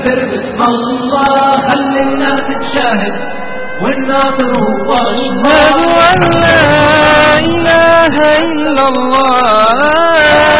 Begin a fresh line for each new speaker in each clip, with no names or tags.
ونكبر باسم الله خلي الناس تشاهد والناصر هو
أشهد أن لا إله إلا الله.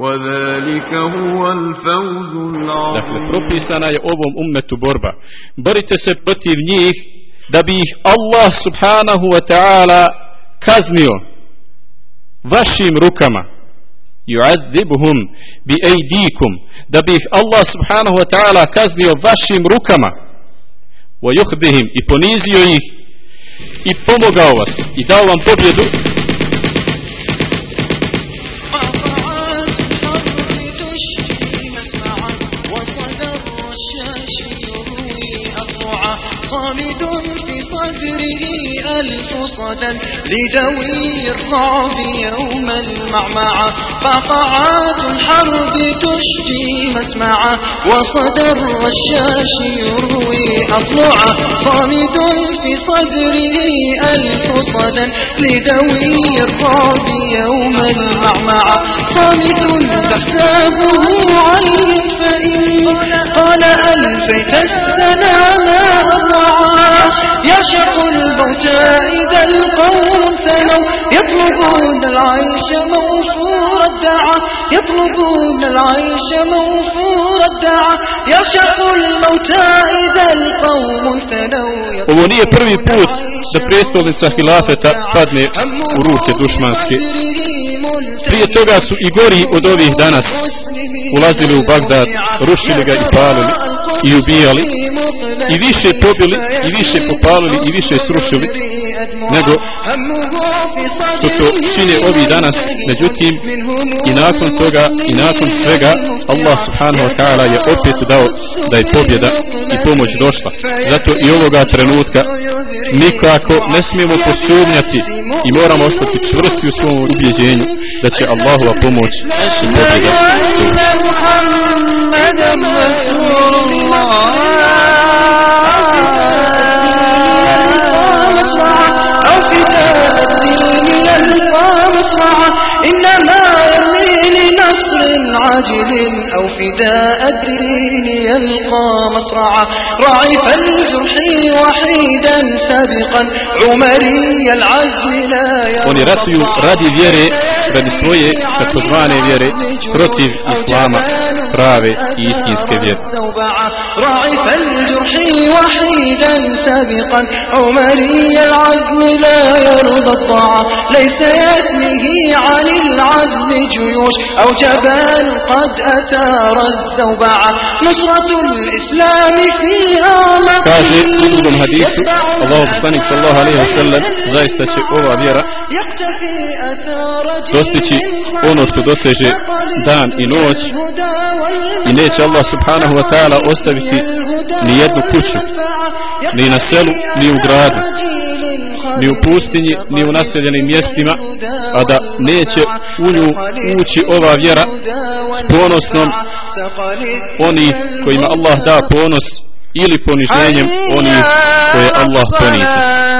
وذلك هو الفوز
Dakle, propisana je ovom ummetu borba. Borite se protiv njih da bi ih Allah subhanahu wa ta'ala kaznio vašim rukama. Yu'adzibuhum bi ejdikum. Da bi ih Allah subhanahu wa ta'ala kaznio vašim rukama. Wa yuhdihim i ponizio ih i pomogao vas i dao vam pobjedu
ألف صدى لدوي الرعب يوم المعمعة قطعات الحرب تشفي مسمعا وصدى الرشاش يروي أضلعا صامد في صدره ألف لدوي الرعب يوم المعمعة صامت تحسبه علم فإن قال ألفيت إذا القوم ثنوا يطلبون العيش موفور الدعا يطلبون العيش موفور الدعا يعشق الموت إذا القوم ثنوا
Ovo nije prvi put da prijestolnica hilafeta padne u ruke dušmanske. Prije toga su i gori od ovih danas ulazili u Bagdad, rušili ga i palili i ubijali i više pobili i više popalili i više srušili nego što to čine ovi danas međutim i nakon toga i nakon svega Allah subhanahu wa ta'ala je opet dao da je pobjeda i pomoć došla zato i ovoga trenutka nikako ne smijemo posumnjati i moramo ostati čvrsti u svom ubjeđenju da će Allahova pomoć i pobjeda doći.
إنما يرمي لنصر عاجل أو فداء الدين يلقى مصرعا. رعف الجرح وحيدا سابقا. عمري العزم لا
Oni ratuju radi vjere, radi svoje takozvane vjere, protiv Islama, prave i istinske vjere.
رعف الجرح وحيدا سابقا. عمري العزم لا يرضى الطاعة. ليس يثنيه عن العزم جيوش. أو جبال قد أثار الزوبعة نصرة الإسلام في أعمق
Kaže u drugom hadisu, Allah poslanik sallahu alaihi wa sallam, zaista će ova vjera
يقتفي أثار
dostići ono što doseže dan i noć i neće Allah subhanahu wa ta'ala ostaviti ni jednu kuću, ni na selu, ni u gradu, ni u pustinji, ni u naseljenim mjestima, a da neće u nju ući ova vjera s ponosnom oni kojima Allah da ponos ili poniženjem oni koje Allah ponizi.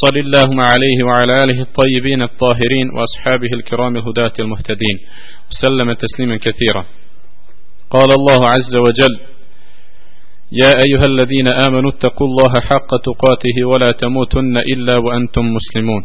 صل اللهم عليه وعلى آله الطيبين الطاهرين وأصحابه الكرام الهداة المهتدين وسلم تسليما كثيرا. قال الله عز وجل يا أيها الذين آمنوا اتقوا الله حق تقاته ولا تموتن إلا وأنتم مسلمون.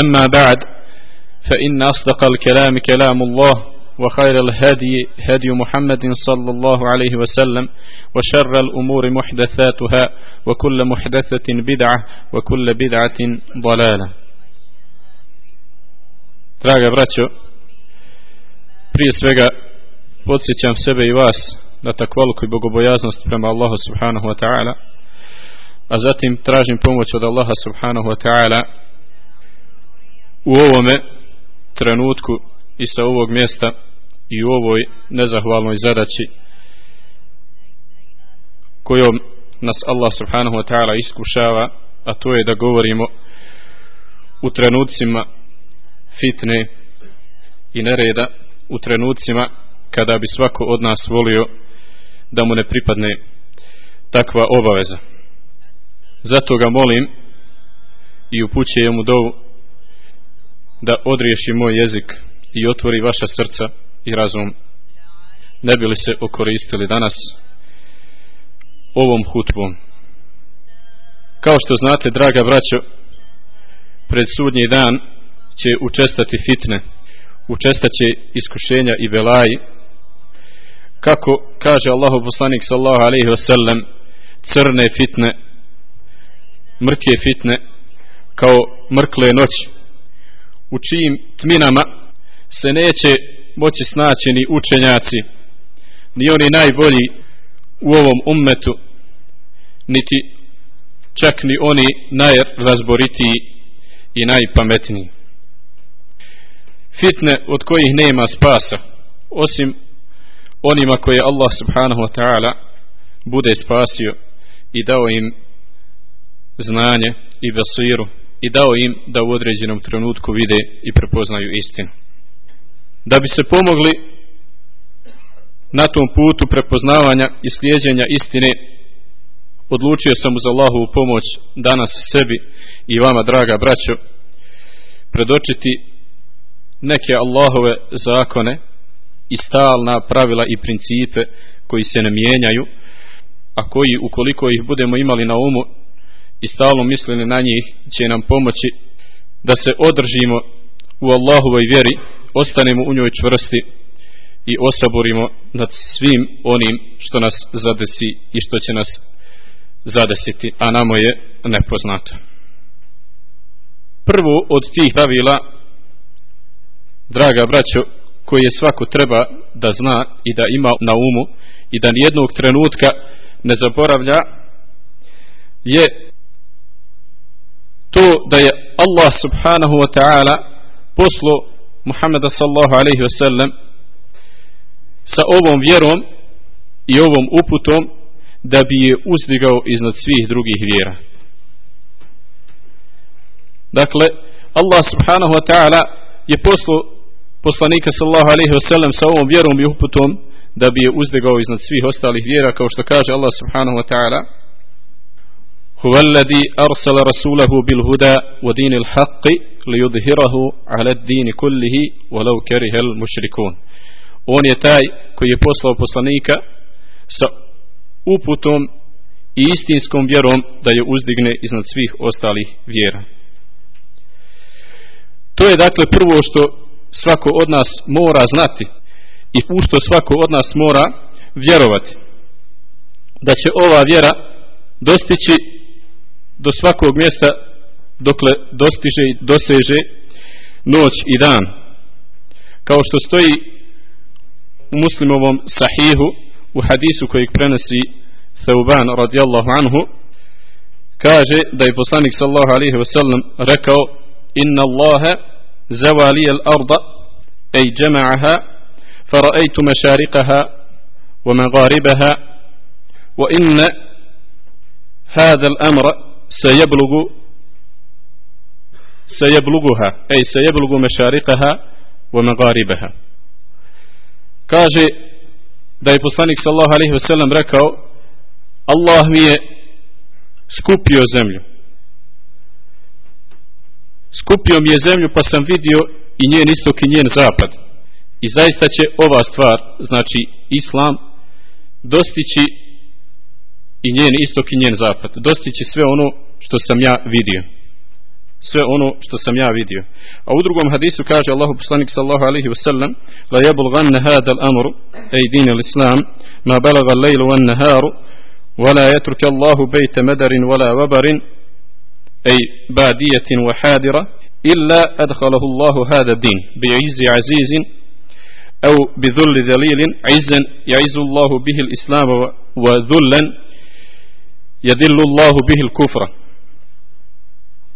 أما بعد فإن أصدق الكلام كلام الله وخير الهدي هدي محمد صلى الله عليه وسلم وشر الأمور محدثاتها وكل محدثة بدعة وكل بدعة ضلالة Draga braćo, prije svega podsjećam sebe i vas na takvaluku i bogobojaznost prema Allahu subhanahu wa ta'ala, a zatim tražim pomoć od Allaha subhanahu wa ta'ala u ovome trenutku i sa ovog mjesta i u ovoj nezahvalnoj zadaći kojom nas Allah subhanahu wa ta'ala iskušava a to je da govorimo u trenucima fitne i nereda u trenucima kada bi svako od nas volio da mu ne pripadne takva obaveza. Zato ga molim i upućujem mu dovu da odriješi moj jezik i otvori vaša srca i razum ne bi li se okoristili danas ovom hutbom. Kao što znate draga braćo pred sudnji dan će učestati fitne učestaće iskušenja i belaji. Kako kaže Allahu poslanik sallahu alaihi wasallam crne fitne mrke fitne kao mrkle noći u čijim tminama se neće moći snaći ni učenjaci ni oni najbolji u ovom ummetu niti čak ni oni najrazboritiji i najpametniji. Fitne od kojih nema spasa osim onima koje Allah subhanahu wa ta'ala bude spasio i dao im znanje i basiru i dao im da u određenom trenutku vide i prepoznaju istinu. Da bi se pomogli na tom putu prepoznavanja i slijedjenja istine, odlučio sam uz Allahovu pomoć danas sebi i vama, draga braćo, predočiti neke Allahove zakone i stalna pravila i principe koji se ne mijenjaju, a koji ukoliko ih budemo imali na umu i stalno mislili na njih će nam pomoći da se održimo u Allahovoj vjeri, ostanemo u njoj čvrsti i osaborimo nad svim onim što nas zadesi i što će nas zadesiti, a namo je nepoznato. Prvo od tih pravila, draga braćo, koje svako treba da zna i da ima na umu i da nijednog trenutka ne zaboravlja, je to da je Allah subhanahu wa ta'ala poslo Muhammeda sallahu alaihi wa sallam sa ovom vjerom i ovom uputom da bi je uzdigao iznad svih drugih vjera. Dakle, Allah subhanahu wa ta'ala je poslo poslanika sallahu alaihi wa sallam sa ovom vjerom i uputom da bi je uzdigao iznad svih ostalih vjera kao što kaže Allah subhanahu wa ta'ala هو الذي أرسل رسوله بالهدى ودين الحق ليظهره على الدين كله ولو كره المشركون on je taj koji je poslao poslanika sa uputom i istinskom vjerom da je uzdigne iznad svih ostalih vjera. To je dakle prvo što svako od nas mora znati i u što svako od nas mora vjerovati. Da će ova vjera dostići do svakog mjesta dokle dostiže i doseže noć i dan. Kao što stoji u muslimovom sahihu u hadisu kojeg prenosi Thauban radijallahu anhu kaže da je poslanik sallahu alaihi wasallam rekao inna Allahe zawali al arda ej jama'aha فرأيت مشارقها ومغاربها وإن هذا الأمر سيبلغ سيبلغها أي سيبلغ مشارقها ومغاربها kaže da je poslanik sallahu alaihi wasallam rekao Allah mi je skupio zemlju skupio mi je zemlju pa sam vidio i njen istok i njen zapad i zaista će ova stvar znači islam dostići i njen istok i njen zapad dostići sve ono što sam ja vidio sve ono što sam ja vidio. A u drugom hadisu kaže Allahu poslanik sallallahu alejhi ve sellem: "La yablughan hada al-amru ay din al-islam ma balagha al-layl wa an-nahar Allahu bayta madarin wa la wabarin ay badiyatin wa hadira illa adkhalahu Allahu hada ad-din bi'izzi 'azizin أو بذل ذليل عزا يعز الله به الإسلام وذلا jedillu Allahu bihil kufra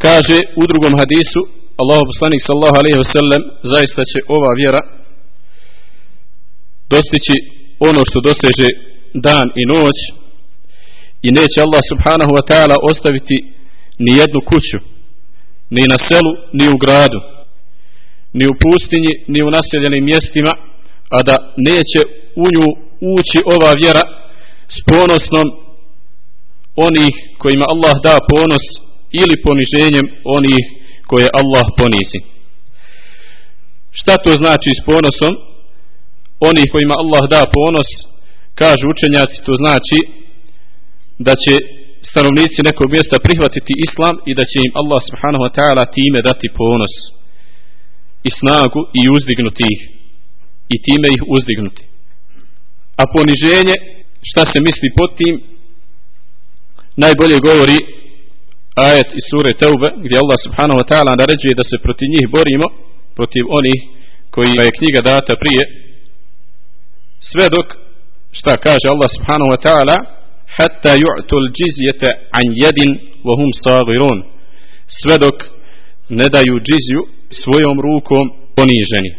kaže u drugom hadisu Allahu poslanik sallahu alaihi wa sallam zaista će ova vjera dostići ono što doseže dan i noć i neće Allah subhanahu wa ta'ala ostaviti ni jednu kuću ni na selu, ni u gradu ni u pustinji ni u naseljenim mjestima a da neće u nju ući ova vjera s ponosnom onih kojima Allah da ponos ili poniženjem onih koje Allah ponizi. Šta to znači s ponosom? Oni kojima Allah da ponos, kažu učenjaci, to znači da će stanovnici nekog mjesta prihvatiti islam i da će im Allah subhanahu wa ta'ala time dati ponos i snagu i uzdignuti ih i time ih uzdignuti. A poniženje, šta se misli pod tim, najbolje govori ajet iz sure Teube gdje Allah subhanahu wa ta'ala naređuje da se protiv njih borimo protiv onih koji je knjiga data prije. Sve dok šta kaže Allah subhanahu wa ta'ala hatta yu'tu al-jizyata an yadin wa hum saghirun sve dok ne daju džizju svojom rukom poniženi.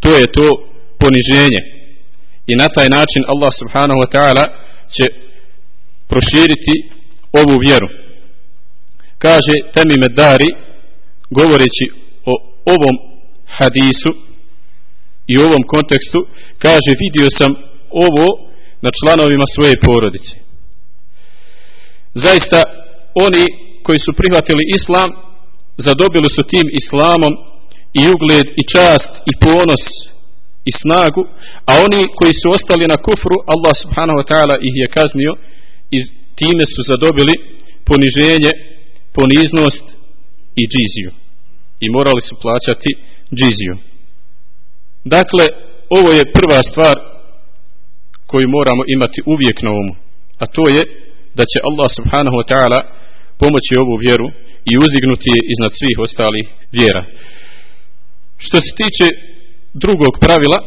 To je to poniženje. I na taj način Allah subhanahu wa ta'ala će proširiti ovu vjeru. Kaže Temi Medari govoreći o ovom hadisu i ovom kontekstu kaže vidio sam ovo na članovima svoje porodice. Zaista oni koji su prihvatili islam zadobili su tim islamom i ugled i čast i ponos i snagu a oni koji su ostali na kufru Allah subhanahu wa ta'ala ih je kaznio i time su zadobili poniženje poniznost i džiziju. I morali su plaćati džiziju. Dakle ovo je prva stvar koju moramo imati uvijek na umu a to je da će Allah subhanahu wa ta'ala pomoći ovu vjeru i uzdignuti je iznad svih ostalih vjera. Što se tiče drugog pravila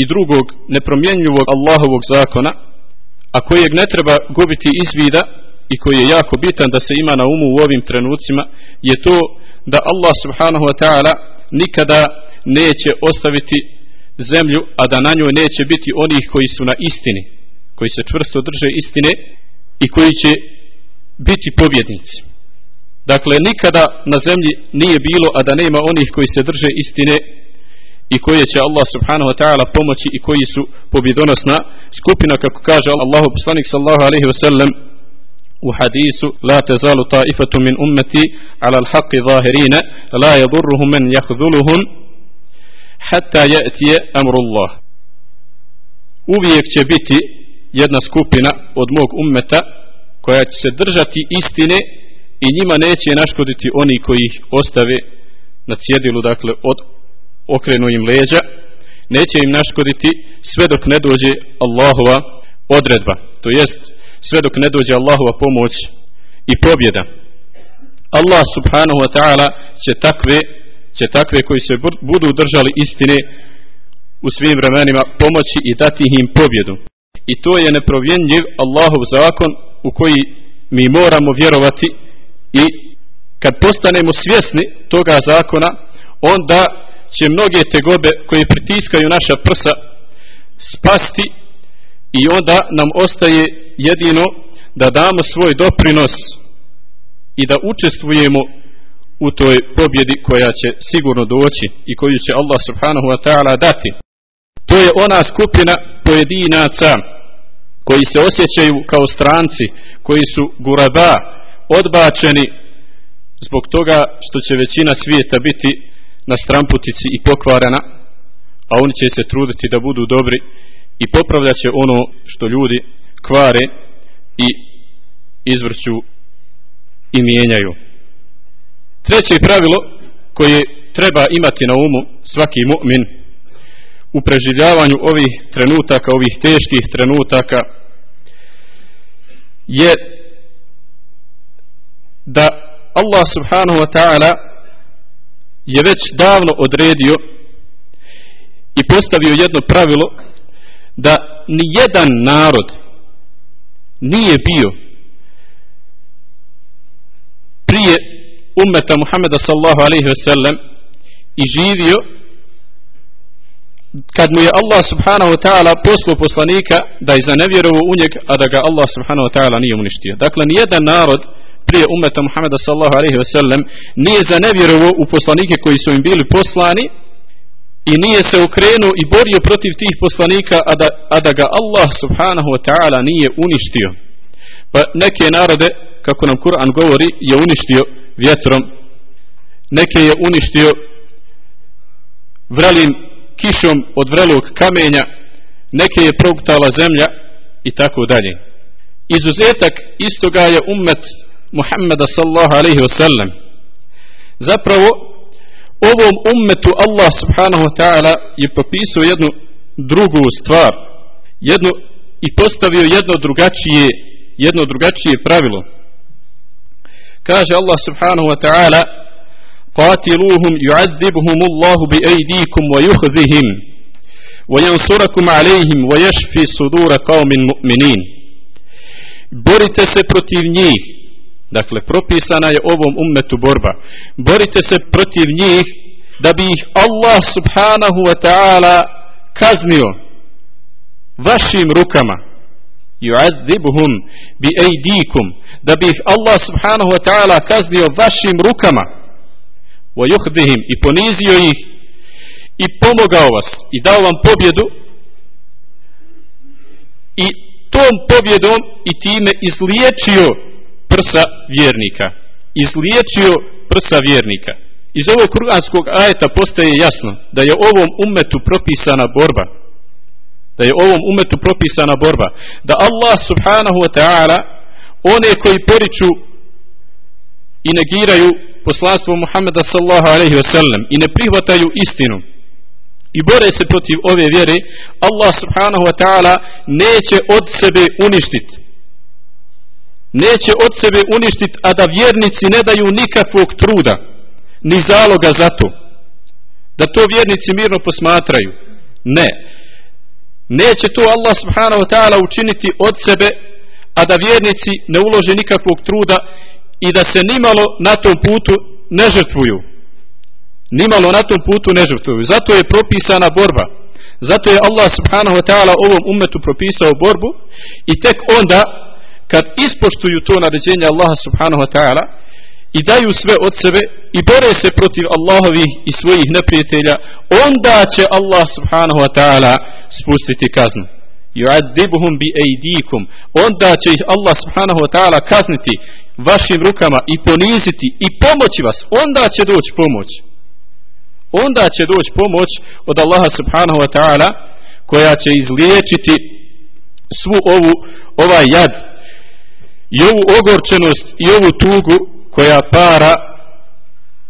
i drugog nepromjenjivog Allahovog zakona a kojeg ne treba gubiti iz vida i koji je jako bitan da se ima na umu u ovim trenucima je to da Allah subhanahu wa ta'ala nikada neće ostaviti zemlju a da na njoj neće biti onih koji su na istini koji se čvrsto drže istine i koji će biti pobjednici. Dakle nikada na zemlji nije bilo a da nema onih koji se drže istine i koje će Allah subhanahu wa ta'ala pomoći i koji su pobjedonosna skupina kako kaže Allahu poslanik sallahu alaihi wa sallam u hadisu la tazalu taifatu min ummati ala al-haqqi zahirina la yadurruhum man yakhdhuluhum hatta ya'ti amrullah. Uvijek će biti jedna skupina od mog ummeta koja će se držati istine i njima neće naškoditi oni koji ih ostave na cjedilu, dakle od okrenu im leđa, neće im naškoditi sve dok ne dođe Allahova odredba, to jest sve dok ne dođe Allahova pomoć i pobjeda. Allah subhanahu wa ta'ala će takve, će takve koji se budu držali istine u svim vremenima pomoći i dati im pobjedu. I to je neprovjenjiv Allahov zakon u koji mi moramo vjerovati i kad postanemo svjesni toga zakona, onda će mnoge tegobe koje pritiskaju naša prsa spasti i onda nam ostaje jedino da damo svoj doprinos i da učestvujemo u toj pobjedi koja će sigurno doći i koju će Allah subhanahu wa ta'ala dati. To je ona skupina pojedinaca koji se osjećaju kao stranci, koji su guraba, odbačeni zbog toga što će većina svijeta biti na stramputici i pokvarana, a oni će se truditi da budu dobri i popravljat će ono što ljudi kvare i izvrću i mijenjaju. Treće pravilo koje treba imati na umu svaki mu'min u preživljavanju ovih trenutaka, ovih teških trenutaka je da Allah subhanahu wa ta'ala je već davno odredio i postavio jedno pravilo da ni jedan narod nije bio prije ummeta Muhammeda sallahu alaihi ve sellem i živio kad mu je Allah subhanahu wa ta'ala poslao poslanika da je zanevjerovo u njeg a da ga Allah subhanahu wa ta'ala nije uništio. Dakle nijedan narod prije umeta Muhameda sallahu alaihi wasallam nije zanevjerovo u poslanike koji su im bili poslani i nije se okrenuo i borio protiv tih poslanika a da, a da ga Allah subhanahu wa ta'ala nije uništio. Pa neke narode kako nam Kur'an govori je uništio vjetrom. Neke je uništio vrelim kišom od vrelog kamenja. Neke je progutala zemlja i tako dalje. Izuzetak istoga je ummet Muhammeda sallahu alaihi wa sallam zapravo ovom ummetu Allah subhanahu wa ta'ala je popisao jednu drugu stvar jednu i postavio jedno drugačije jedno drugačije pravilo kaže Allah subhanahu wa ta'ala قاتلوهم يعذبهم الله بأيديكم ويخذهم وينصركم عليهم ويشفي صدور قوم مؤمنين borite se protiv njih dakle propisana je ovom ummetu borba. Borite se protiv njih da bi ih Allah subhanahu wa ta'ala kaznio vašim rukama. Yu'adzibuhum bi ejdikum. da bi ih Allah subhanahu wa ta'ala kaznio vašim rukama. Wa yuhdihim i ponizio ih. I pomogao vas. I dao vam pobjedu. I tom pobjedom i time izliječio prsa vjernika. Izliječio prsa vjernika. Iz ovog kurganskog ajeta postaje jasno da je ovom umetu propisana borba. Da je ovom umetu propisana borba. Da Allah subhanahu wa ta'ala one koji poriču i negiraju poslanstvo Muhammeda sallahu alaihi wasallam i ne prihvataju istinu i bore se protiv ove vjere Allah subhanahu wa ta'ala neće od sebe uništiti neće od sebe uništiti a da vjernici ne daju nikakvog truda ni zaloga za to. Da to vjernici mirno posmatraju? Ne. Neće to Allah subhanahu wa ta'ala učiniti od sebe a da vjernici ne ulože nikakvog truda i da se nimalo na tom putu ne žrtvuju. Nimalo na tom putu ne žrtvuju. Zato je propisana borba. Zato je Allah subhanahu wa ta'ala ovom umetu propisao borbu i tek onda kad ispoštuju to naređenje Allaha subhanahu wa ta'ala i daju sve od sebe i bore se protiv Allahovih i svojih neprijatelja onda će Allah subhanahu wa ta'ala spustiti kaznu. Yu'adibuhum bi aydikum. Onda će ih Allah subhanahu wa ta'ala kazniti vašim rukama i poniziti i pomoći vas. Onda će doći pomoć. Onda će doći pomoć od Allaha subhanahu wa ta'ala koja će izliječiti svu ovu ovaj jad i ovu ogorčenost i ovu tugu koja para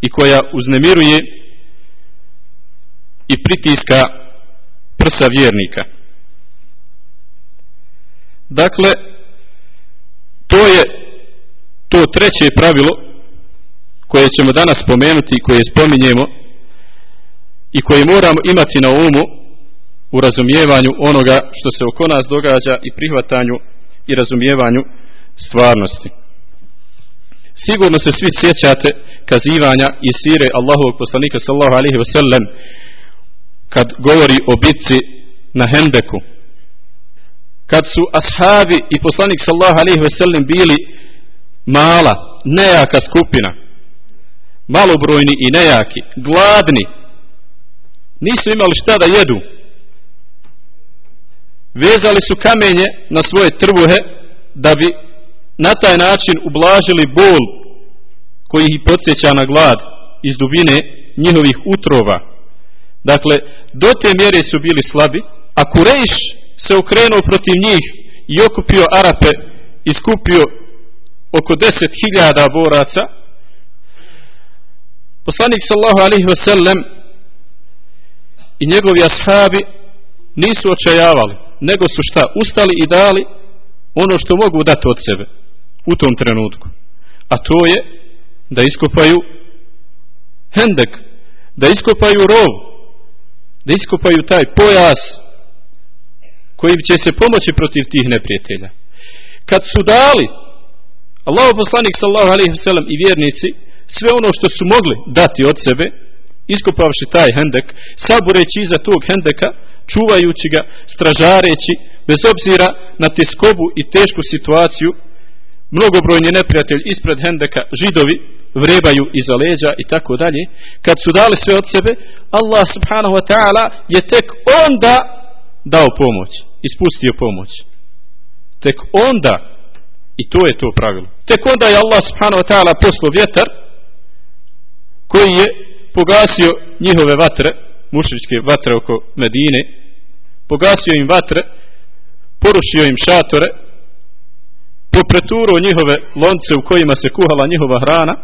i koja uznemiruje i pritiska prsa vjernika. Dakle to je to treće pravilo koje ćemo danas spomenuti i koje spominjemo i koje moramo imati na umu u razumijevanju onoga što se oko nas događa i prihvatanju i razumijevanju stvarnosti. Sigurno se svi sjećate kazivanja i sire Allahovog poslanika sallahu alihi wasallam kad govori o bitci na Hendeku. Kad su ashabi i poslanik sallahu alihi wasallam bili mala, nejaka skupina, malobrojni i nejaki, gladni, nisu imali šta da jedu, vezali su kamenje na svoje trbuhe da bi na taj način ublažili bol koji ih podsjeća na glad iz dubine njihovih utrova. Dakle, do te mjere su bili slabi, a Kurejš se okrenuo protiv njih i okupio Arape i skupio oko deset hiljada boraca. Poslanik sallahu alihi wasallam i njegovi ashabi nisu očajavali, nego su šta, ustali i dali ono što mogu dati od sebe u tom trenutku. A to je da iskopaju hendek, da iskopaju rov, da iskopaju taj pojas koji će se pomoći protiv tih neprijatelja. Kad su dali Allah poslanik sallahu alaihi wasallam i vjernici sve ono što su mogli dati od sebe, iskopavši taj hendek, sabureći iza tog hendeka, čuvajući ga, stražareći, bez obzira na teskobu i tešku situaciju, mnogobrojni neprijatelj ispred hendeka, židovi, vrebaju iza leđa i tako dalje, kad su dali sve od sebe, Allah subhanahu wa ta'ala je tek onda dao pomoć, ispustio pomoć. Tek onda, i to je to pravilo, tek onda je Allah subhanahu wa ta'ala poslao vjetar, koji je pogasio njihove vatre, mušričke vatre oko Medine, pogasio im vatre, porušio im šatore, popreturo njihove lonce u kojima se kuhala njihova hrana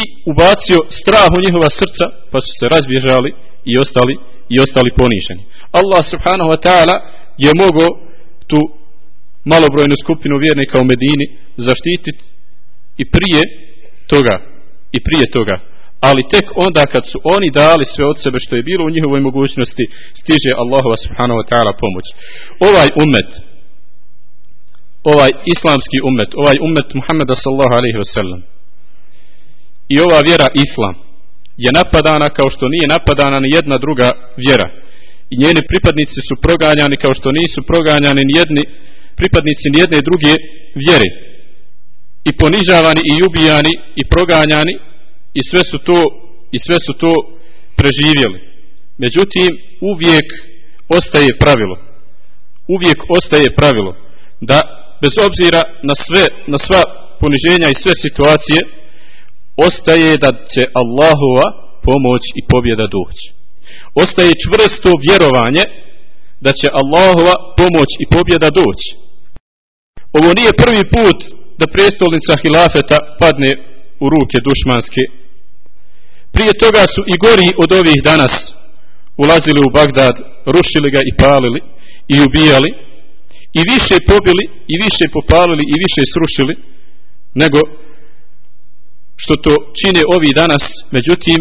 i ubacio strah u njihova srca, pa su se razbježali i ostali i ostali poniženi. Allah subhanahu wa ta'ala je mogao tu malobrojnu skupinu vjernika u Medini zaštititi i prije toga i prije toga ali tek onda kad su oni dali sve od sebe što je bilo u njihovoj mogućnosti stiže Allahova subhanahu wa ta'ala pomoć ovaj umet ovaj islamski umet ovaj umet Muhammeda sallallahu alaihi ve sellem. i ova vjera islam je napadana kao što nije napadana ni jedna druga vjera. I njeni pripadnici su proganjani kao što nisu proganjani ni jedni pripadnici ni jedne druge vjere. I ponižavani i ubijani i proganjani i sve su to i sve su to preživjeli. Međutim uvijek ostaje pravilo. Uvijek ostaje pravilo da bez obzira na sve na sva poniženja i sve situacije ostaje da će Allahova pomoć i pobjeda doći. Ostaje čvrsto vjerovanje da će Allahova pomoć i pobjeda doći. Ovo nije prvi put da prestolnica hilafeta padne u ruke dušmanske. Prije toga su i gori od ovih danas ulazili u Bagdad rušili ga i palili i ubijali i više pobili i više popalili i više srušili nego što to čine ovi danas međutim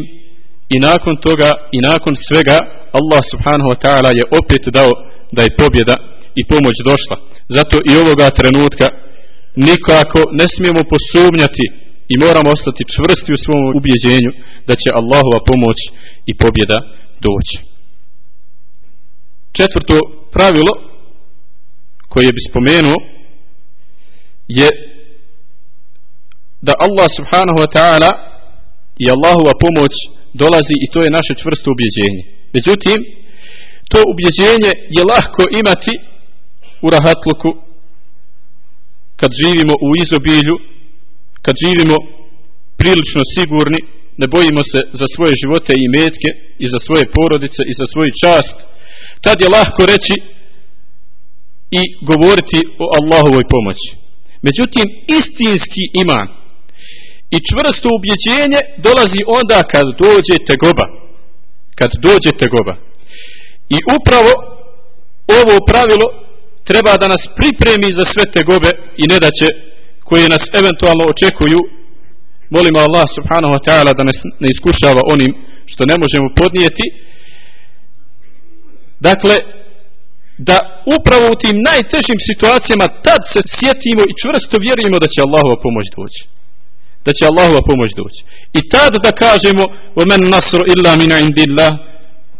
i nakon toga i nakon svega Allah subhanahu wa ta'ala je opet dao da je pobjeda i pomoć došla zato i ovoga trenutka nikako ne smijemo posumnjati i moramo ostati čvrsti u svom ubjeđenju da će Allahova pomoć i pobjeda doći. Četvrto pravilo koje bi spomenuo je da Allah subhanahu wa ta'ala i Allahova pomoć dolazi i to je naše čvrsto ubjeđenje. Međutim, to ubjeđenje je lahko imati u rahatluku kad živimo u izobilju kad živimo prilično sigurni, ne bojimo se za svoje živote i metke i za svoje porodice i za svoju čast, tad je lahko reći i govoriti o Allahovoj pomoći. Međutim istinski iman i čvrsto ubjeđenje dolazi onda kad dođe tegoba. Kad dođe tegoba. I upravo ovo pravilo treba da nas pripremi za sve tegobe i nedaće koje nas eventualno očekuju. Molimo Allah subhanahu wa ta'ala da nas ne iskušava onim što ne možemo podnijeti. Dakle da upravo u tim najtežim situacijama tad se sjetimo i čvrsto vjerujemo da će Allahova pomoć doći da će Allahova pomoć doći i tad da kažemo وَمَنْ نَصْرُ إِلَّا مِنَ عِنْدِ اللَّهِ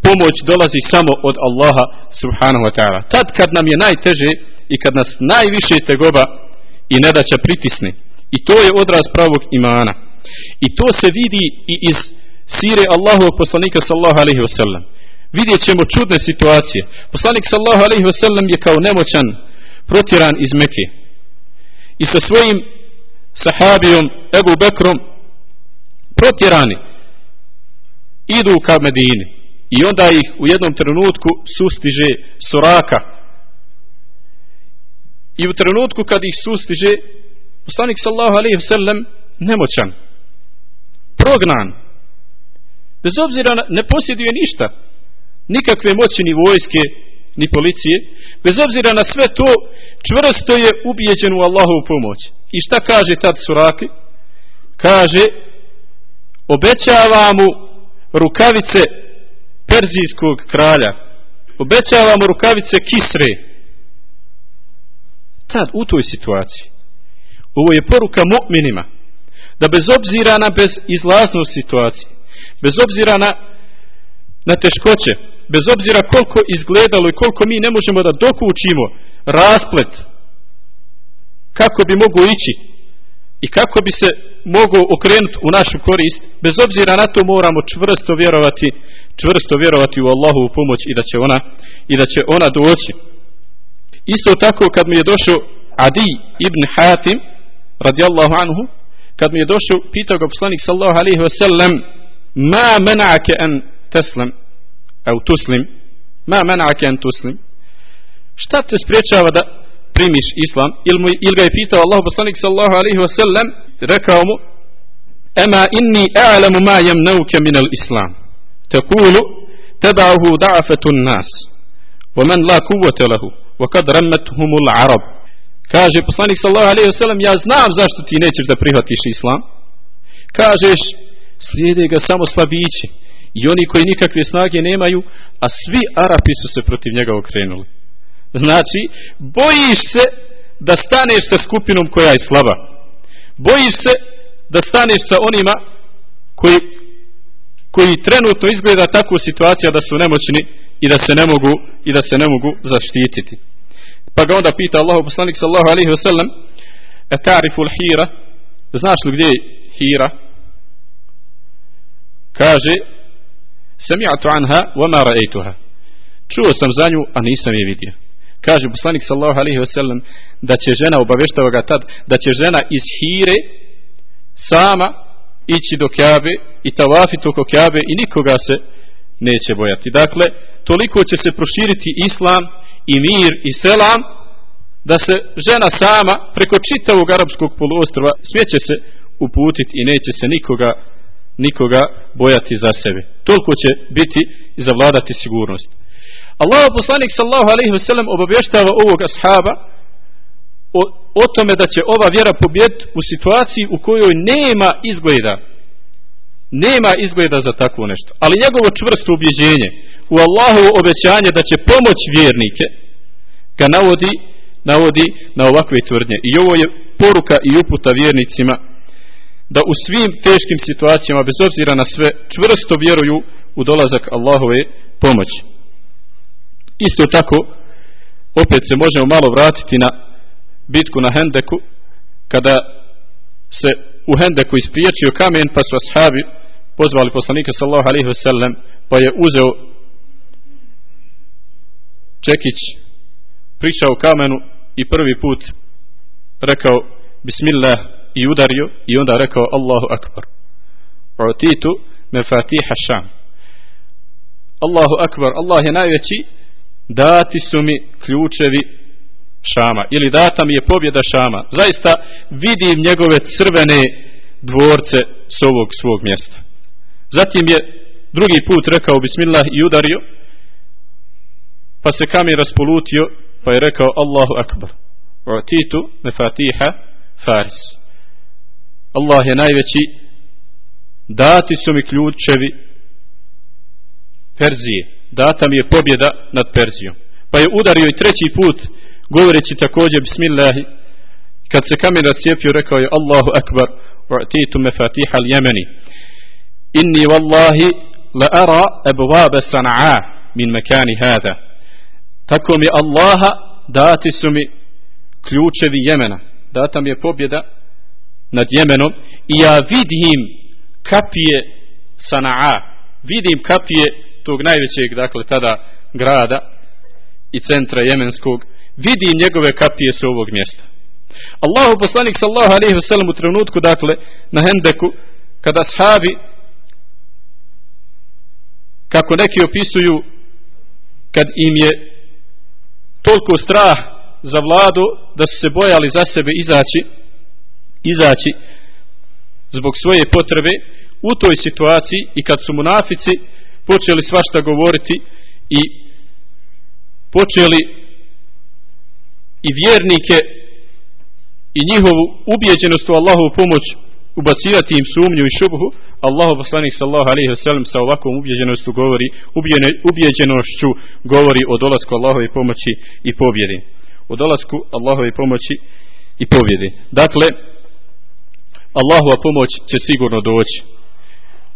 pomoć dolazi samo od Allaha subhanahu wa ta'ala tad kad nam je najteže i kad nas najviše tegoba i nedaća pritisne i to je odraz pravog imana i to se vidi i iz sire Allahovog poslanika sallahu alaihi wasallam vidjet ćemo čudne situacije. Poslanik sallahu alaihi wasallam je kao nemoćan protiran iz Mekke. I sa svojim sahabijom Ebu Bekrom protirani idu ka Medini. I onda ih u jednom trenutku sustiže Suraka i u trenutku kad ih sustiže poslanik sallahu alaihi wasallam nemoćan prognan. Bez obzira na, ne posjeduje ništa nikakve moći ni vojske ni policije. Bez obzira na sve to čvrsto je ubijeđen u Allahovu pomoć. I šta kaže tad suraki kaže obećava mu rukavice perzijskog kralja. Obećava mu rukavice kisre. Tad u toj situaciji ovo je poruka mu'minima da bez obzira na bez izlaznost situacije bez obzira na na teškoće bez obzira koliko izgledalo i koliko mi ne možemo da dokučimo rasplet kako bi mogo ići i kako bi se mogo okrenuti u našu korist bez obzira na to moramo čvrsto vjerovati čvrsto vjerovati u Allahovu pomoć i da će ona i da će ona doći. Isto tako kad mi je došao Adi ibn Hatim radijallahu anhu kad mi je došao pitao ga poslanik sallahu alaihi wasallam, ma mena'ake an teslam au tuslim ma mena'ake an tuslim šta te spriječava da primiš islam ili, mu, ili ga je pitao Allah poslanik sallahu alaihi wa sallam rekao mu ema inni a'lamu ma jemnauke min al islam tekulu tebahu da'afetun nas ومن لا قوة له وقد رمتهم العرب kaže poslanik sallallahu alejhi ve sellem ja znam zašto ti nećeš da prihvatiš islam kažeš slijede ga samo slabići i oni koji nikakve snage nemaju a svi Arapi su se protiv njega okrenuli. Znači bojiš se da staneš sa skupinom koja je slaba. Bojiš se da staneš sa onima koji koji trenutno izgleda takva situacija da su nemoćni i da se ne mogu i da se ne mogu zaštititi. Pa ga onda pita Allahu poslanik sallahu alaihi wasallam sellem: ta'rifu hira? Znaš li gdje je hira? Kaže sami'atu anha wa ma ra'aytuha čuo sam za nju a nisam je vidio kaže poslanik sallallahu alejhi ve sellem da će žena obaveštava ga tad da će žena iz hire sama ići do Kabe i tavafiti oko Kabe i nikoga se neće bojati. Dakle, toliko će se proširiti islam i mir i selam da se žena sama preko čitavog arapskog poluostrva smjeće se uputiti i neće se nikoga nikoga bojati za sebe. Toliko će biti i zavladati sigurnost. Allah poslanik sallahu alaihi ve sellem obavještava ovog ashaba o, o tome da će ova vjera pobjediti u situaciji u kojoj nema izgleda nema izgleda za takvo nešto ali njegovo čvrsto ubjeđenje u Allahovo obećanje da će pomoć vjernike ga navodi navodi na ovakve tvrdnje i ovo je poruka i uputa vjernicima da u svim teškim situacijama bez obzira na sve čvrsto vjeruju u dolazak Allahove pomoći. Isto tako opet se možemo malo vratiti na bitku na Hendeku kada se u Hendeku ispriječio kamen pa su ashabi pozvali poslanika sallahu alaihi wasallam pa je uzeo čekić prišao kamenu i prvi put rekao bismillah i udario i onda rekao Allahu akbar. Utitu mefatiha šam. Allahu akbar Allah je najveći. Dati su mi ključevi Šama. Ili data mi je pobjeda Šama. Zaista vidim njegove crvene dvorce s ovog svog mjesta. Zatim je drugi put rekao bismillah i udario pa se kamen raspolutio pa je rekao Allahu akbar. U'titu mefatiha faris. Allah je najveći. Dati su mi ključevi Perzije. Data mi je pobjeda nad Perzijom. Pa je udario i treći put govoreći također bismillahi. Kad se kamen rasjepio rekao je Allahu akbar u'titu mefatiha al-Jemeni inni wallahi la ara abwaba sana'a min mekani hada tako mi Allaha dati su mi ključevi Jemena. Data mi je pobjeda nad Jemenom. I ja vidim kapije Sana'a. Vidim kapije tog najvećeg dakle tada grada i centra jemenskog. Vidim njegove kapije sa ovog mjesta. Allahu poslanik sallahu alaihi ve sellem u trenutku dakle na Hendeku kada sahabi kako neki opisuju kad im je toliko strah za vladu da su se bojali za sebe izaći izaći zbog svoje potrebe u toj situaciji i kad su munafici počeli svašta govoriti i počeli i vjernike i njihovu ubjeđenost u Allahovu pomoć ubacivati im sumnju i šubhu Allahu poslanik sallahu alaihi wasallam sa ovakvom ubjeđenošću govori ubjeđenošću govori o dolasku Allahove pomoći i pobjedi o dolasku Allahove pomoći i pobjedi dakle Allahova pomoć će sigurno doći.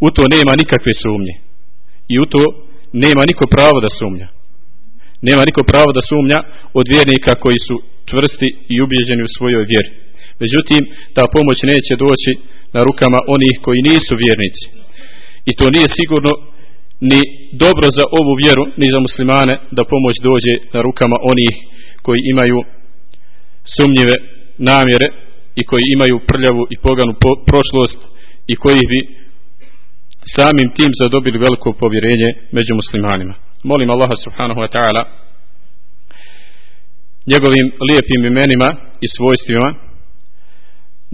U to nema nikakve sumnje. I u to nema niko pravo da sumnja. Nema niko pravo da sumnja od vjernika koji su čvrsti i ubjeđeni u svojoj vjeri. Međutim ta pomoć neće doći na rukama onih koji nisu vjernici. I to nije sigurno ni dobro za ovu vjeru ni za muslimane da pomoć dođe na rukama onih koji imaju sumnjive namjere i koji imaju prljavu i poganu po prošlost i koji bi samim tim zadobili veliko povjerenje među muslimanima. Molim Allaha subhanahu wa ta'ala njegovim lijepim imenima i svojstvima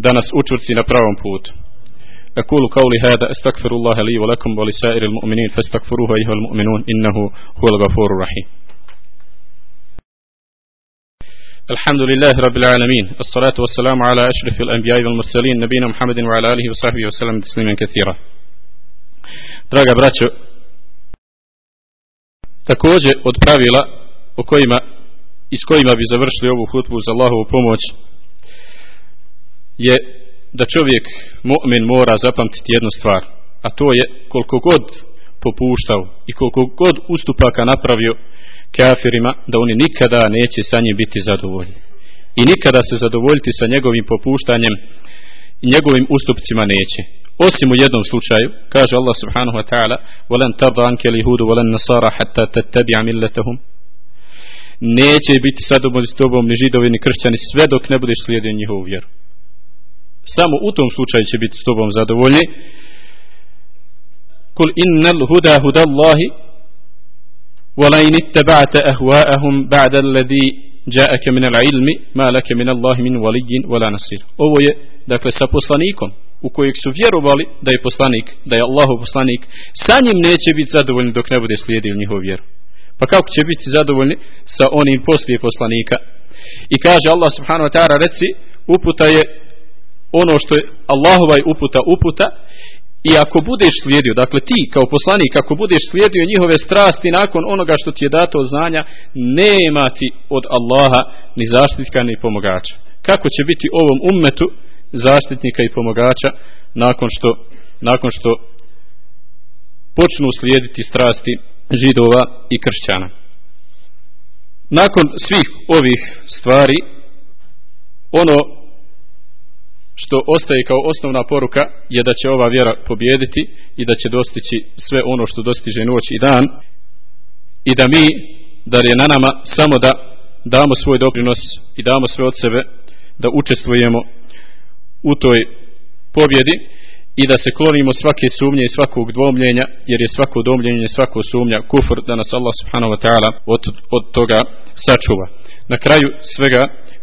da nas učvrci na pravom putu. أقول قولي هذا أستغفر الله لي ولكم ولسائر المؤمنين فاستغفروه أيها المؤمنون إنه هو الغفور الرحيم الحمد لله رب العالمين الصلاة والسلام على أشرف الأنبياء والمرسلين نبينا محمد وعلى آله وصحبه وسلم تسليما كثيرا Draga braćo, također od pravila o kojima, iz kojima bi završili ovu hutbu za Allahovu pomoć je da čovjek mu'min mora zapamtiti jednu stvar a to je koliko god popuštao i koliko god ustupaka napravio kafirima da oni nikada neće sa njim biti zadovoljni. I nikada se zadovoljiti sa njegovim popuštanjem i njegovim ustupcima neće. Osim u jednom slučaju kaže Allah subhanahu wa ta'ala volen tarda anke lihudu volen nasara hatta tattabi'a milletahum neće biti zadovoljni s tobom ni židovi ni kršćani sve dok ne budeš slijedio njihovu vjeru. Samo u tom slučaju će biti s tobom zadovoljni. Kul innal huda huda Allahi ولئن اتبعت أهواءهم بعد الذي جاءك من العلم ما لك من الله من ولي ولا نصير ovo je dakle sa poslanikom u kojeg su vjerovali da je poslanik da je Allahov poslanik sa njim neće biti zadovoljni dok ne bude slijedio njihov vjeru pa kako će biti zadovoljni sa onim poslije poslanika i kaže Allah subhanahu wa ta'ala reci uputa je ono što je Allahova uputa uputa i ako budeš slijedio dakle ti kao poslanik ako budeš slijedio njihove strasti nakon onoga što ti je dato znanja nema ti od Allaha ni zaštitnika ni pomogača kako će biti ovom ummetu zaštitnika i pomogača nakon što nakon što počnu slijediti strasti židova i kršćana? Nakon svih ovih stvari ono što ostaje kao osnovna poruka je da će ova vjera pobjediti i da će dostići sve ono što dostiže noć i dan i da mi da je na nama samo da damo svoj doprinos i damo sve od sebe da učestvujemo u toj pobjedi i da se klonimo svake sumnje i svakog dvomljenja jer je svako domljenje svako sumnja kufr da nas Allah subhanahu wa ta'ala od, od toga sačuva. Na kraju svega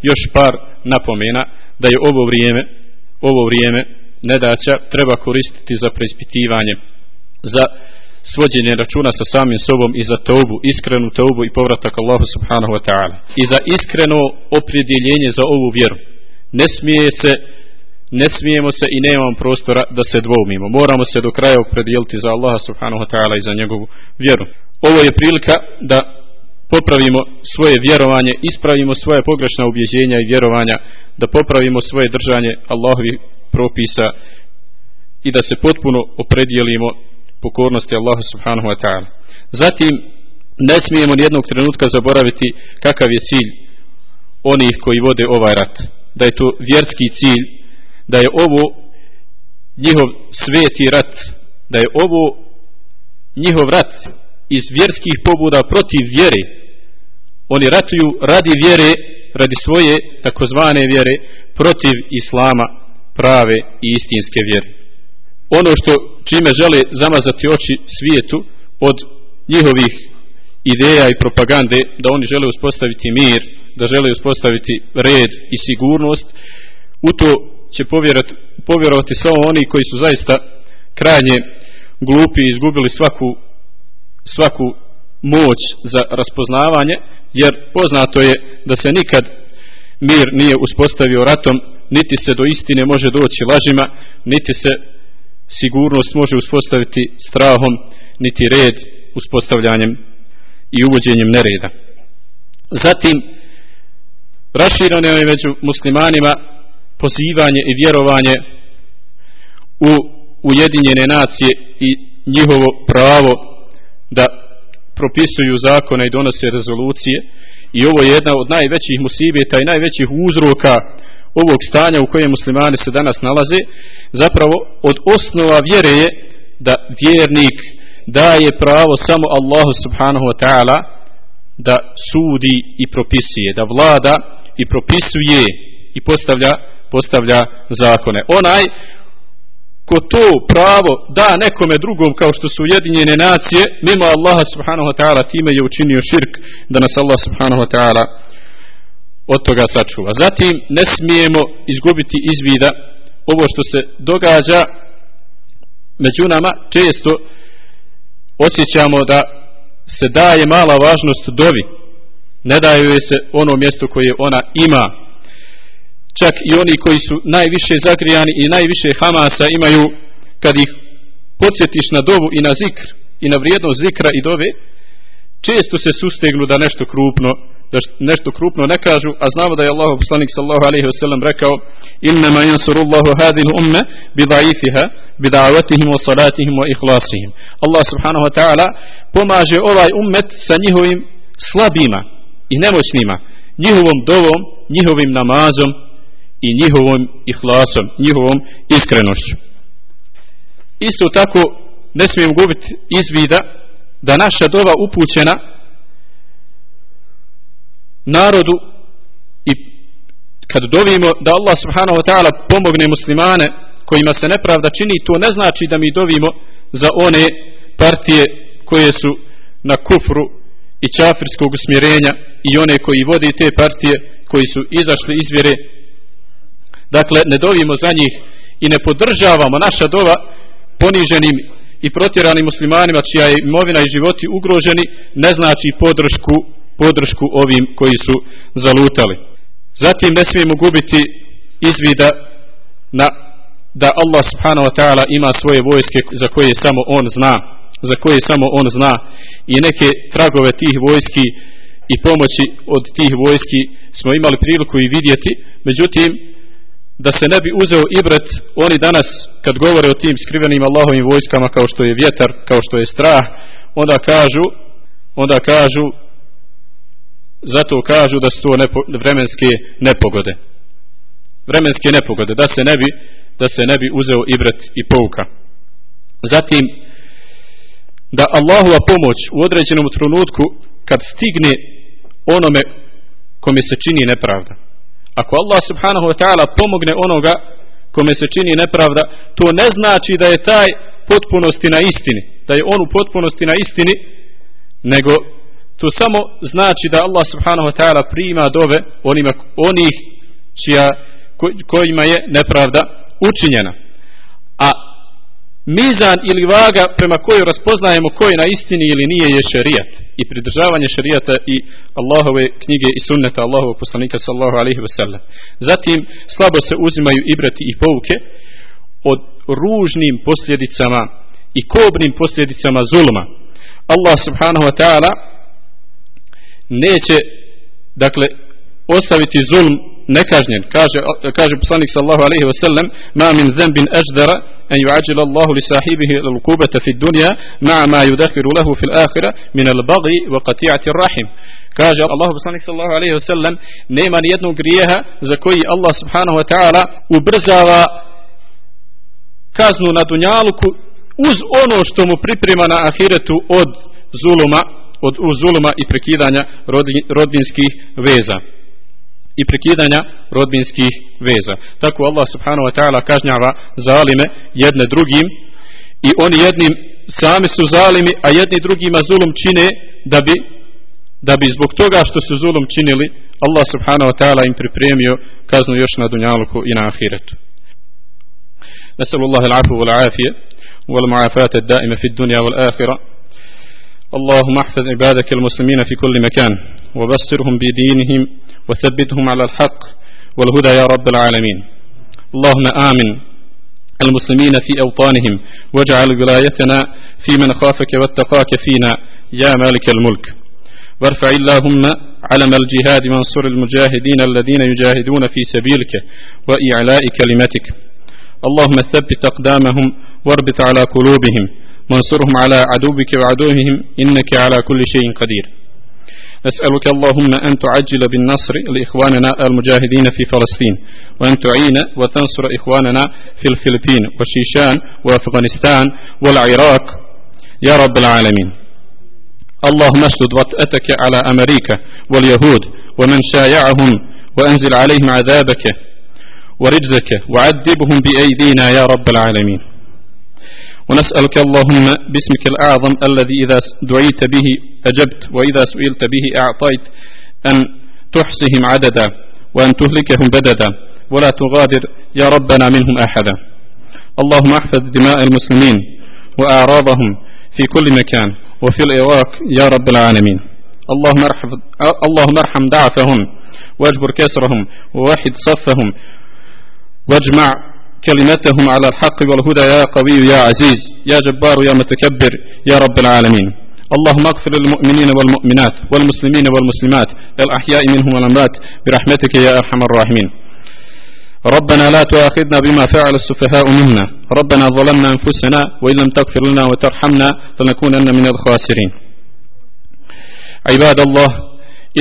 još par napomena da je ovo vrijeme ovo vrijeme nedaća treba koristiti za preispitivanje za svođenje računa sa samim sobom i za taubu, iskrenu taubu i povratak Allahu subhanahu wa ta'ala. I za iskreno opredjeljenje za ovu vjeru. Ne smije se ne smijemo se i nemamo prostora da se dvoumimo. Moramo se do kraja opredijeliti za Allaha subhanahu wa ta'ala i za njegovu vjeru. Ovo je prilika da popravimo svoje vjerovanje ispravimo svoje pogrešna ubjeđenja i vjerovanja da popravimo svoje držanje Allahovi propisa i da se potpuno opredijelimo pokornosti Allahu subhanahu wa ta'ala. Zatim, ne smijemo nijednog trenutka zaboraviti kakav je cilj onih koji vode ovaj rat. Da je to vjerski cilj, da je ovo njihov sveti rat, da je ovo njihov rat iz vjerskih pobuda protiv vjere. Oni ratuju radi vjere, radi svoje takozvane vjere, protiv islama prave i istinske vjere. Ono što čime žele zamazati oči svijetu od njihovih ideja i propagande da oni žele uspostaviti mir, da žele uspostaviti red i sigurnost, u to će povjerovati, povjerovati samo oni koji su zaista krajnje glupi i izgubili svaku, svaku moć za raspoznavanje, jer poznato je da se nikad mir nije uspostavio ratom, niti se do istine može doći lažima, niti se sigurnost može uspostaviti strahom niti red uspostavljanjem i uvođenjem nereda. Zatim raširano je među muslimanima pozivanje i vjerovanje u ujedinjene nacije i njihovo pravo da propisuju zakone i donose rezolucije i ovo je jedna od najvećih musibeta i najvećih uzroka ovog stanja u kojem muslimani se danas nalaze. Zapravo od osnova vjere je da vjernik daje pravo samo Allahu subhanahu wa ta'ala da sudi i propisuje da vlada i propisuje i postavlja postavlja zakone. Onaj ko to pravo da nekome drugom kao što su ujedinjene nacije mimo Allaha subhanahu wa ta'ala time je učinio širk da nas Allah subhanahu wa ta'ala od toga sačuva. Zatim ne smijemo izgubiti izvida ovo što se događa među nama. Često osjećamo da se daje mala važnost dovi. Ne daje se ono mjesto koje ona ima čak i oni koji su najviše zagrijani i najviše hamasa imaju kad ih podsjetiš na dovu i na zikr i na vrijednost zikra i dove često se sustegnu da nešto krupno da nešto krupno ne kažu, a znamo da je Allah poslanik sallahu alaihi wasallam rekao innama yansurullahu hadhihi umme bi da'ifiha bi da'avatihim wa salatihim wa ikhlasihim. Allah subhanahu wa ta'ala pomaže ovaj ummet sa njihovim slabima i nemoćnima njihovom dovom, njihovim namazom i njihovom ihlasom njihovom iskrenošću. Isto tako ne smijem gubiti izvida da naša dova upućena narodu i kad dovimo da Allah subhanahu wa ta'ala pomogne muslimane kojima se nepravda čini to ne znači da mi dovimo za one partije koje su na kufru i čafirskog usmjerenja i one koji vodi te partije koji su izašli iz vjere dakle ne dovimo za njih i ne podržavamo naša dova poniženim i protjeranim muslimanima čija je imovina i životi ugroženi ne znači podršku podršku ovim koji su zalutali. Zatim ne smijemo gubiti izvida na da Allah subhanahu wa ta'ala ima svoje vojske za koje samo on zna za koje samo on zna i neke tragove tih vojski i pomoći od tih vojski smo imali priliku i vidjeti međutim da se ne bi uzeo ibret oni danas kad govore o tim skrivenim Allahovim vojskama kao što je vjetar kao što je strah onda kažu onda kažu zato kažu da su to nepo, vremenske nepogode. Vremenske nepogode da se ne bi da se ne bi uzeo ibret i pouka. Zatim da Allahova pomoć u određenom trenutku kad stigne onome kome se čini nepravda ako Allah subhanahu wa ta'ala pomogne onoga kome se čini nepravda, to ne znači da je taj potpunosti na istini, da je on u potpunosti na istini, nego to samo znači da Allah subhanahu wa ta'ala prima dove onima, onih čija, kojima je nepravda učinjena. A mizan ili vaga prema kojoj raspoznajemo ko je na istini ili nije je šerijat i pridržavanje šerijata i Allahove knjige i sunneta Allahovog poslanika sallahu alaihi wasallam. Zatim slabo se uzimaju ibrati i pouke od ružnim posljedicama i kobnim posljedicama zulma. Allah subhanahu wa ta'ala neće dakle ostaviti zulm nekažnjen kaže kaže poslanik sallallahu alejhi ve sellem ma min dhanbin ajdara an yu'ajjila Allahu li sahibihi al-uqubata fi ad-dunya ma ma yudakhiru lahu fi al-akhirah min al-baghi wa qati'ati ar-rahim kaže Allah poslanik sallallahu alejhi ve sellem nema ni jednog grijeha za koji Allah subhanahu wa ta'ala ubrzava kaznu na dunjaluku uz ono što mu priprema na ahiretu od zuluma od zuluma i prekidanja rodbinskih veza i prekidanja rodbinskih veza. Tako Allah subhanahu wa ta'ala kažnjava zalime jedne drugim i oni jednim sami su zalimi, a jedni drugima zulum čine da bi, da bi zbog toga što su zulum činili Allah subhanahu wa ta'ala im pripremio kaznu još na dunjaluku i na ahiretu. Nesalu Allah al-afu wal-afije wal-ma'afate da'ime fi dunja wal-ahira اللهم احفظ عبادك المسلمين في كل مكان وبصرهم بدينهم وثبتهم على الحق والهدى يا رب العالمين. اللهم آمن المسلمين في أوطانهم واجعل ولايتنا في من خافك واتقاك فينا يا مالك الملك. وارفع اللهم علم الجهاد وانصر المجاهدين الذين يجاهدون في سبيلك وإعلاء كلمتك. اللهم ثبت أقدامهم واربط على قلوبهم. وانصرهم على عدوك وعدوهم إنك على كل شيء قدير. نسألك اللهم أن تعجل بالنصر لإخواننا المجاهدين في فلسطين وأن تعين وتنصر إخواننا في الفلبين والشيشان وأفغانستان والعراق. يا رب العالمين. اللهم اشدد وطأتك على أمريكا واليهود ومن شايعهم وأنزل عليهم عذابك ورجزك وعذبهم بأيدينا يا رب العالمين. ونسألك اللهم باسمك الأعظم الذي إذا دعيت به أجبت وإذا سئلت به أعطيت أن تحصهم عددا وأن تهلكهم بددا ولا تغادر يا ربنا منهم أحدا. اللهم احفظ دماء المسلمين وأعراضهم في كل مكان وفي العراق يا رب العالمين. اللهم ارحم, اللهم ارحم ضعفهم واجبر كسرهم ووحد صفهم واجمع كلمتهم على الحق والهدى يا قوي يا عزيز يا جبار يا متكبر يا رب العالمين. اللهم اغفر للمؤمنين والمؤمنات والمسلمين والمسلمات الأحياء منهم والأموات برحمتك يا أرحم الراحمين. ربنا لا تؤاخذنا بما فعل السفهاء منا. ربنا ظلمنا أنفسنا وإن لم تغفر لنا وترحمنا لنكونن من الخاسرين. عباد الله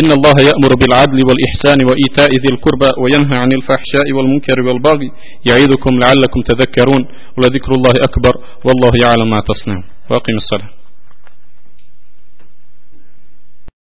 إن الله يأمر بالعدل والإحسان وإيتاء ذي القربى وينهى عن الفحشاء والمنكر والبغي يعيدكم لعلكم تذكرون ولذكر الله أكبر والله يعلم ما تصنعون وأقم الصلاة